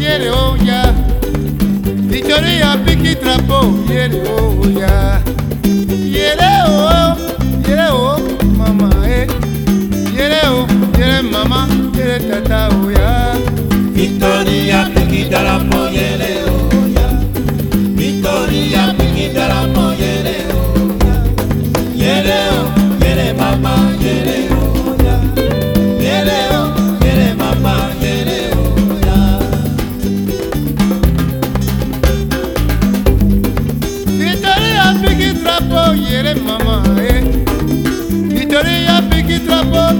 yere oh yeah. Nítorí àbíkí trapo yere oh yeah. Yere o, yere o, mama eh. Yere o, yere mama yere tata oya, yeah. Nítorí àbíkí trapo.